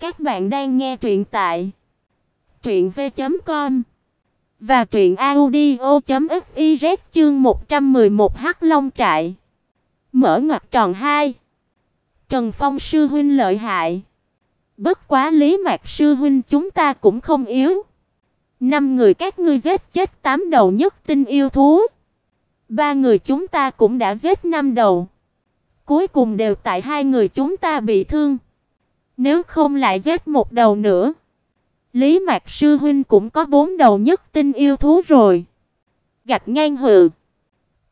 Các bạn đang nghe truyện tại truyện v.com và truyện audio.fiz chương 111 Hắc Long trại. Mở ngoặc tròn 2. Trần Phong sư huynh lợi hại. Bất quá Lý Mạc sư huynh chúng ta cũng không yếu. Năm người các ngươi giết chết tám đầu nhất tinh yêu thú. Ba người chúng ta cũng đã giết năm đầu. Cuối cùng đều tại hai người chúng ta bị thương. Nếu không lại giết một đầu nữa, Lý Mạc sư huynh cũng có bốn đầu nhất tinh yêu thú rồi. Gạch ngang hừ.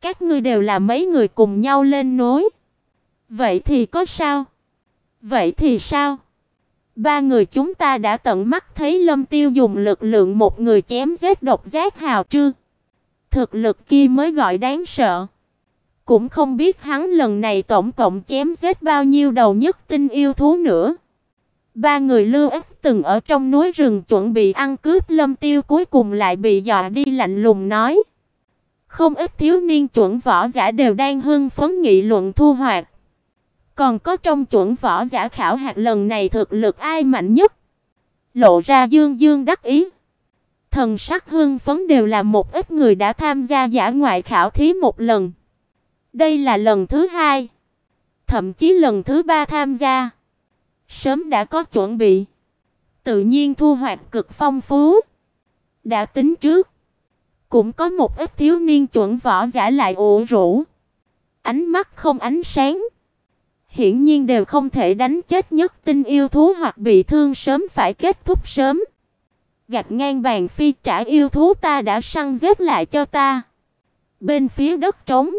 Các ngươi đều là mấy người cùng nhau lên núi. Vậy thì có sao? Vậy thì sao? Ba người chúng ta đã tận mắt thấy Lâm Tiêu dùng lực lượng một người chém giết độc giác hào trư. Thực lực kia mới gọi đáng sợ. Cũng không biết hắn lần này tổng cộng chém giết bao nhiêu đầu nhất tinh yêu thú nữa. Ba người Lưu Ích từng ở trong núi rừng chuẩn bị ăn cướp Lâm Tiêu cuối cùng lại bị dọa đi lạnh lùng nói. Không ít thiếu niên chuẩn võ giả đều đang hưng phấn nghị luận thu hoạch. Còn có trong chuẩn võ giả khảo hạt lần này thực lực ai mạnh nhất? Lộ ra dương dương đắc ý. Thần sắc hưng phấn đều là một ít người đã tham gia giả ngoại khảo thí một lần. Đây là lần thứ hai, thậm chí lần thứ ba tham gia. Sớm đã có chuẩn bị, tự nhiên thu hoạch cực phong phú. Đã tính trước, cũng có một ít thiếu niên chuẩn võ giả lại ủ rũ, ánh mắt không ánh sáng. Hiển nhiên đều không thể đánh chết nhất tinh yêu thú hoặc bị thương sớm phải kết thúc sớm. Gạt ngang bàn phi trả yêu thú ta đã săn giết lại cho ta. Bên phía đất trống,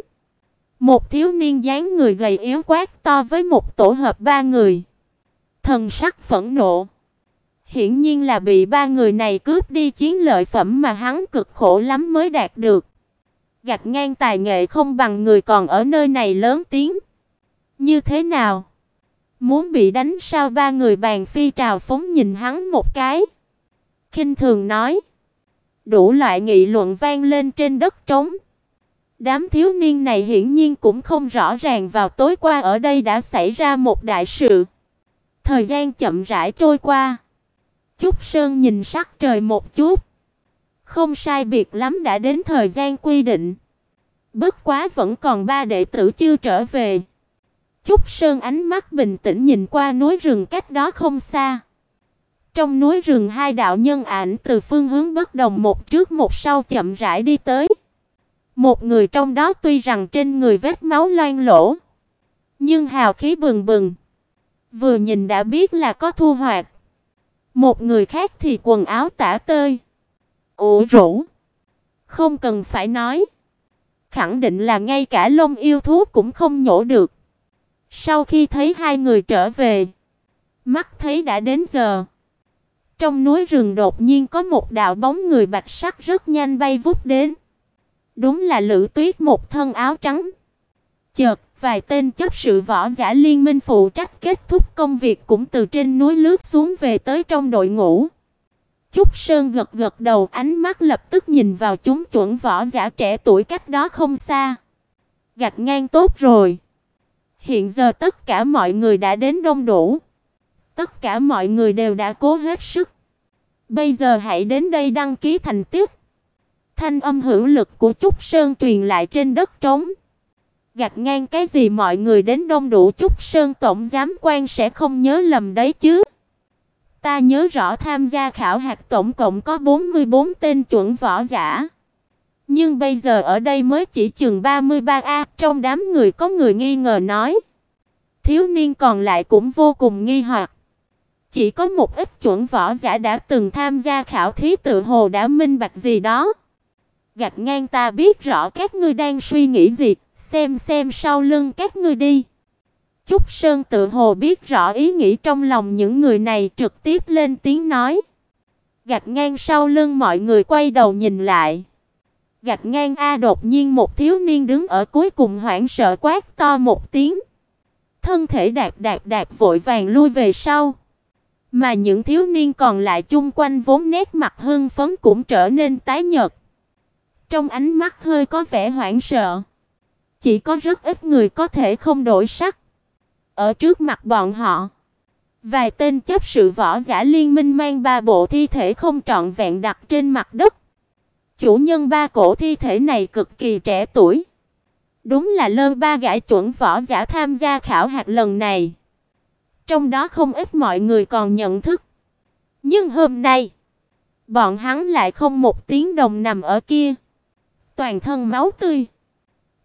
một thiếu niên dáng người gầy yếu quát to với một tổ hợp ba người thần sắc phẫn nộ. Hiển nhiên là bị ba người này cướp đi chiến lợi phẩm mà hắn cực khổ lắm mới đạt được. Gạch ngang tài nghệ không bằng người còn ở nơi này lớn tiếng. Như thế nào? Muốn bị đánh sao ba người bàn phi trào phóng nhìn hắn một cái. khinh thường nói. Đủ loại nghị luận vang lên trên đất trống. Đám thiếu niên này hiển nhiên cũng không rõ ràng vào tối qua ở đây đã xảy ra một đại sự. Thời gian chậm rãi trôi qua. Trúc Sơn nhìn sắc trời một chút. Không sai biệt lắm đã đến thời gian quy định. Bất quá vẫn còn ba đệ tử chưa trở về. Trúc Sơn ánh mắt bình tĩnh nhìn qua núi rừng cách đó không xa. Trong núi rừng hai đạo nhân ảnh từ phương hướng bất đồng một trước một sau chậm rãi đi tới. Một người trong đó tuy rằng trên người vết máu loang lổ, nhưng hào khí bừng bừng. Vừa nhìn đã biết là có thu hoạch. Một người khác thì quần áo tả tơi, ủ rũ. Không cần phải nói, khẳng định là ngay cả lông yêu thú cũng không nhổ được. Sau khi thấy hai người trở về, mắt thấy đã đến giờ. Trong núi rừng đột nhiên có một đạo bóng người bạch sắc rất nhanh bay vút đến. Đúng là Lữ Tuyết một thân áo trắng. Chợt Vài tên chấp sự võ giả liên minh phụ trách kết thúc công việc cũng từ trên núi lướt xuống về tới trong đội ngũ. Trúc Sơn gật gật đầu, ánh mắt lập tức nhìn vào chúng chuẩn võ giả trẻ tuổi cách đó không xa. Gạch ngang tốt rồi. Hiện giờ tất cả mọi người đã đến đông đủ. Tất cả mọi người đều đã cố hết sức. Bây giờ hãy đến đây đăng ký thành tích. Thanh âm hữu lực của Trúc Sơn truyền lại trên đất trống gạch ngang cái gì mọi người đến đông đủ chút sơn tổng giám quan sẽ không nhớ lầm đấy chứ. Ta nhớ rõ tham gia khảo hạt tổng cộng có 44 tên chuẩn võ giả. Nhưng bây giờ ở đây mới chỉ chừng 33 a, trong đám người có người nghi ngờ nói. Thiếu niên còn lại cũng vô cùng nghi hoặc. Chỉ có một ít chuẩn võ giả đã từng tham gia khảo thí tự hồ đã minh bạch gì đó. Gạch ngang ta biết rõ các ngươi đang suy nghĩ gì, xem xem sau lưng các ngươi đi. Trúc Sơn tự hồ biết rõ ý nghĩ trong lòng những người này trực tiếp lên tiếng nói. Gạch ngang sau lưng mọi người quay đầu nhìn lại. Gạch ngang a đột nhiên một thiếu niên đứng ở cuối cùng hoảng sợ quát to một tiếng. Thân thể đạp đạp đạp vội vàng lui về sau. Mà những thiếu niên còn lại chung quanh vốn nét mặt hưng phấn cũng trở nên tái nhợt. Trong ánh mắt hơi có vẻ hoảng sợ. Chỉ có rất ít người có thể không đổi sắc. Ở trước mặt bọn họ, Vài tên chấp sự võ giả liên minh mang ba bộ thi thể không trọn vẹn đặt trên mặt đất. Chủ nhân ba cổ thi thể này cực kỳ trẻ tuổi. Đúng là lơ ba gã chuẩn võ giả tham gia khảo hạt lần này. Trong đó không ít mọi người còn nhận thức. Nhưng hôm nay, bọn hắn lại không một tiếng đồng nằm ở kia. Toàn thân máu tươi.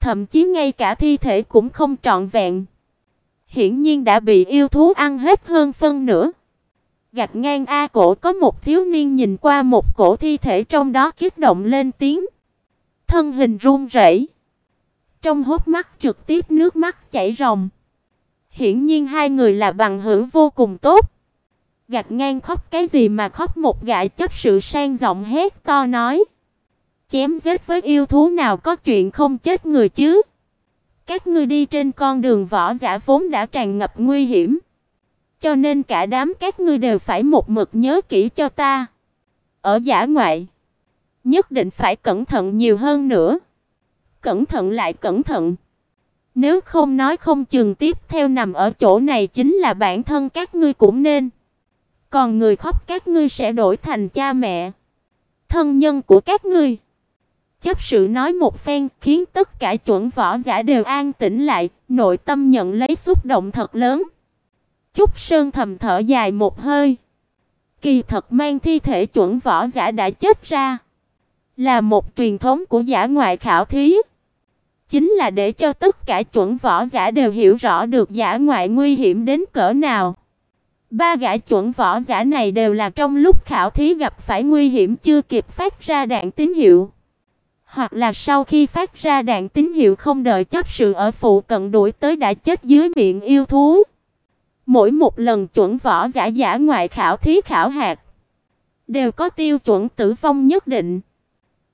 Thậm chí ngay cả thi thể cũng không trọn vẹn. Hiển nhiên đã bị yêu thú ăn hết hơn phân nửa. Gạch ngang A cổ có một thiếu niên nhìn qua một cổ thi thể trong đó kích động lên tiếng. Thân hình run rẩy. Trong hốc mắt trực tiếp nước mắt chảy ròng. Hiển nhiên hai người là bằng hữu vô cùng tốt. Gạch ngang khóc cái gì mà khóc một gã chấp sự sang giọng hét to nói. Chém giết với yêu thú nào có chuyện không chết người chứ? Các ngươi đi trên con đường võ giả vốn đã tràn ngập nguy hiểm, cho nên cả đám các ngươi đều phải một mực nhớ kỹ cho ta. Ở giả ngoại, nhất định phải cẩn thận nhiều hơn nữa. Cẩn thận lại cẩn thận. Nếu không nói không chừng tiếp theo nằm ở chỗ này chính là bản thân các ngươi cũng nên. Còn người khóc các ngươi sẽ đổi thành cha mẹ, thân nhân của các ngươi. Chấp sự nói một phen, khiến tất cả chuẩn võ giả đều an tĩnh lại, nội tâm nhận lấy xúc động thật lớn. Trúc Sơn thầm thở dài một hơi. Kỳ thật mang thi thể chuẩn võ giả đã chết ra, là một truyền thống của giả ngoại khảo thí, chính là để cho tất cả chuẩn võ giả đều hiểu rõ được giả ngoại nguy hiểm đến cỡ nào. Ba gã chuẩn võ giả này đều là trong lúc khảo thí gặp phải nguy hiểm chưa kịp phát ra đạn tín hiệu hoặc là sau khi phát ra đạn tín hiệu không đợi chấp sự ở phụ cận đuổi tới đã chết dưới miệng yêu thú. Mỗi một lần chuẩn võ giả giả ngoại khảo thí khảo hạt đều có tiêu chuẩn tử vong nhất định.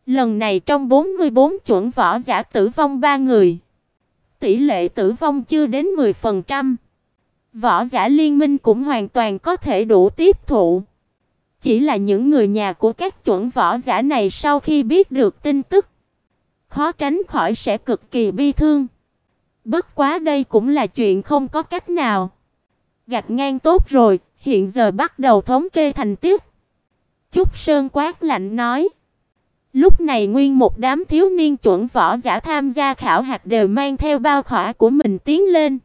Lần này trong 44 chuẩn võ giả tử vong 3 người. Tỷ lệ tử vong chưa đến 10%. Võ giả liên minh cũng hoàn toàn có thể đủ tiếp thụ. Chỉ là những người nhà của các chuẩn võ giả này sau khi biết được tin tức, khó tránh khỏi sẽ cực kỳ bi thương. Bất quá đây cũng là chuyện không có cách nào. Gạch ngang tốt rồi, hiện giờ bắt đầu thống kê thành tích. Trúc Sơn quát lạnh nói. Lúc này nguyên một đám thiếu niên chuẩn võ giả tham gia khảo hạch đều mang theo bao khỏa của mình tiến lên.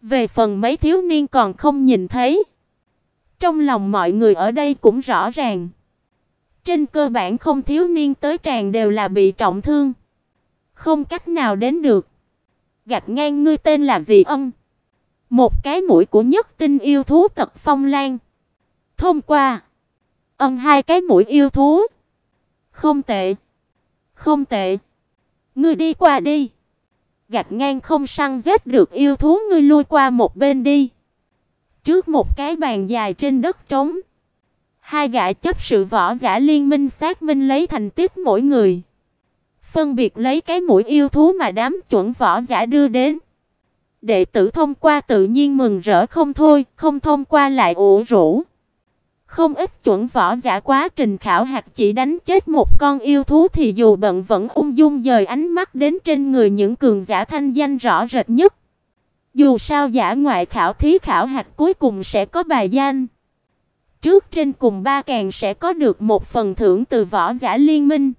Về phần mấy thiếu niên còn không nhìn thấy, trong lòng mọi người ở đây cũng rõ ràng. Trên cơ bản không thiếu niên tới tràn đều là bị trọng thương, không cách nào đến được. Gạch ngang ngươi tên là gì ân? Một cái mũi của nhất tinh yêu thú tật phong lan. Thông qua. Ân hai cái mũi yêu thú. Không tệ. Không tệ. Ngươi đi qua đi. Gạch ngang không săn giết được yêu thú ngươi lui qua một bên đi. Trước một cái bàn dài trên đất trống, hai gã chấp sự võ giả liên minh xác minh lấy thành tích mỗi người, phân biệt lấy cái mũi yêu thú mà đám chuẩn võ giả đưa đến. Đệ tử thông qua tự nhiên mừng rỡ không thôi, không thông qua lại ủ rũ. Không ít chuẩn võ giả quá trình khảo hạt chỉ đánh chết một con yêu thú thì dù bận vẫn ung dung dời ánh mắt đến trên người những cường giả thanh danh rõ rệt nhất. Dù sao giả ngoại khảo, thí khảo hạch cuối cùng sẽ có bài danh. Trước trên cùng ba càng sẽ có được một phần thưởng từ võ giả liên minh.